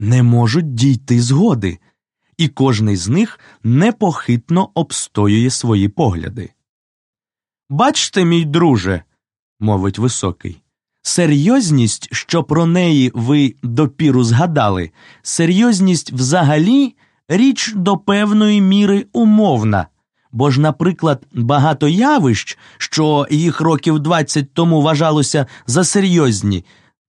не можуть дійти згоди, і кожний з них непохитно обстоює свої погляди. Бачте, мій друже, мовить високий, серйозність, що про неї ви допіру згадали, серйозність взагалі річ до певної міри умовна. Бо ж, наприклад, багато явищ, що їх років 20 тому вважалося за серйозні,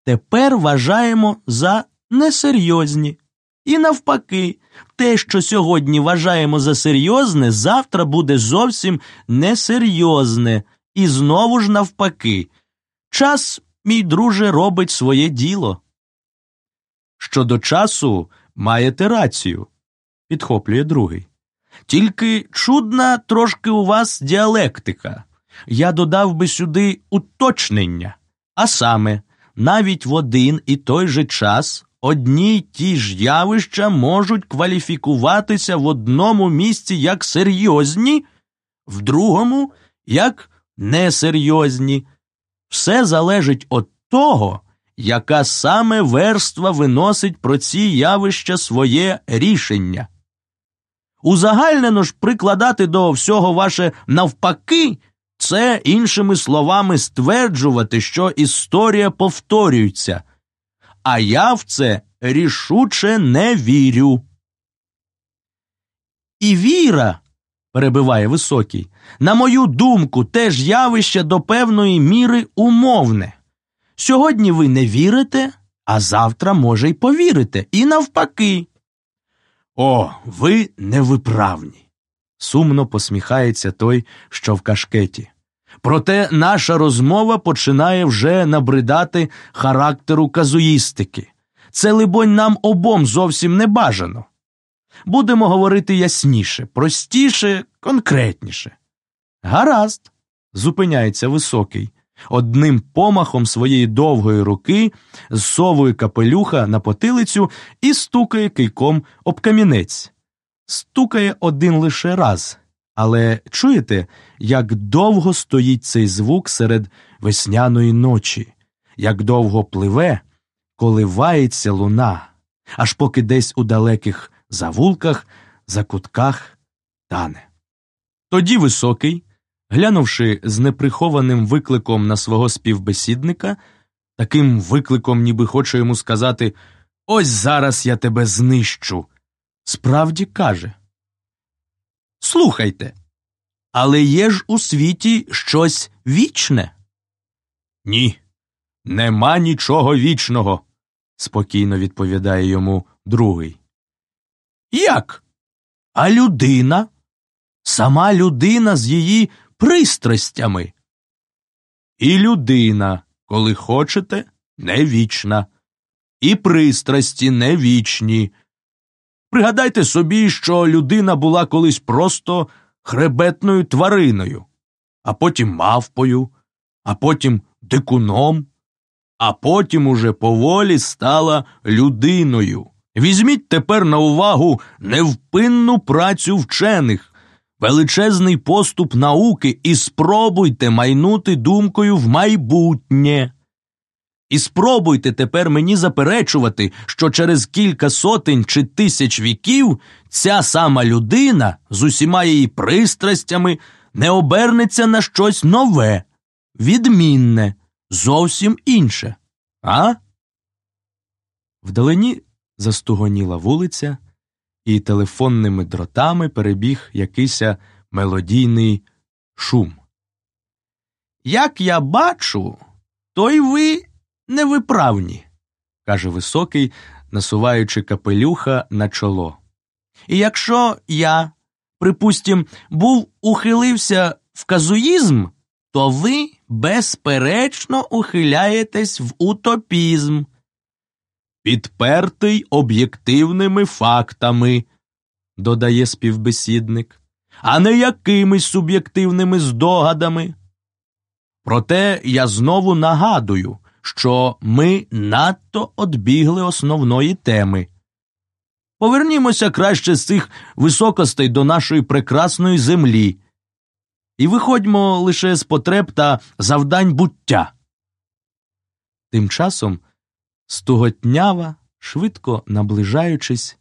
тепер вважаємо за несерйозні. І навпаки, те, що сьогодні вважаємо за серйозне, завтра буде зовсім несерйозне. І знову ж навпаки. Час, мій друже, робить своє діло. Щодо часу маєте рацію, підхоплює другий. Тільки чудна трошки у вас діалектика. Я додав би сюди уточнення, а саме, навіть в один і той же час одні ті ж явища можуть кваліфікуватися в одному місці як серйозні, в другому як несерйозні. Все залежить від того, яка саме верства виносить про ці явища своє рішення. Узагальнено ж прикладати до всього ваше навпаки, це іншими словами стверджувати, що історія повторюється, а я в це рішуче не вірю. І віра, перебиває високий, на мою думку, теж явище до певної міри умовне. Сьогодні ви не вірите, а завтра, може, й повірите, і навпаки. О, ви невиправні. сумно посміхається той, що в кашкеті. Проте наша розмова починає вже набридати характеру казуїстики. Це, либонь, нам обом зовсім не бажано. Будемо говорити ясніше, простіше, конкретніше. Гаразд, зупиняється високий. Одним помахом своєї довгої руки зсовує капелюха на потилицю і стукає кийком об камінець. Стукає один лише раз, але чуєте, як довго стоїть цей звук серед весняної ночі, як довго пливе, коливається луна, аж поки десь у далеких завулках, закутках тане. Тоді високий, глянувши з неприхованим викликом на свого співбесідника, таким викликом, ніби хоче йому сказати Ось зараз я тебе знищу, справді каже. Слухайте, але є ж у світі щось вічне? Ні, нема нічого вічного, спокійно відповідає йому другий. Як? А людина? Сама людина з її пристрастями. І людина, коли хочете, не вічна, і пристрасті не вічні. Пригадайте собі, що людина була колись просто хребетною твариною, а потім мавпою, а потім дикуном, а потім уже поволі стала людиною. Візьміть тепер на увагу невпинну працю вчених, величезний поступ науки і спробуйте майнути думкою в майбутнє. І спробуйте тепер мені заперечувати, що через кілька сотень чи тисяч віків ця сама людина з усіма її пристрастями не обернеться на щось нове, відмінне, зовсім інше. А? Вдалині застугоніла вулиця, і телефонними дротами перебіг якийсь мелодійний шум. Як я бачу, то й ви невиправні, каже високий, насуваючи капелюха на чоло. І якщо я, припустім, був ухилився в казуїзм, то ви безперечно ухиляєтесь в утопізм. Підпертий об'єктивними фактами, додає співбесідник, а не якимись суб'єктивними здогадами. Проте я знову нагадую, що ми надто одбігли основної теми. Повернімося краще з цих високостей до нашої прекрасної землі і виходьмо лише з потреб та завдань буття. Тим часом стуготнява, швидко наближаючись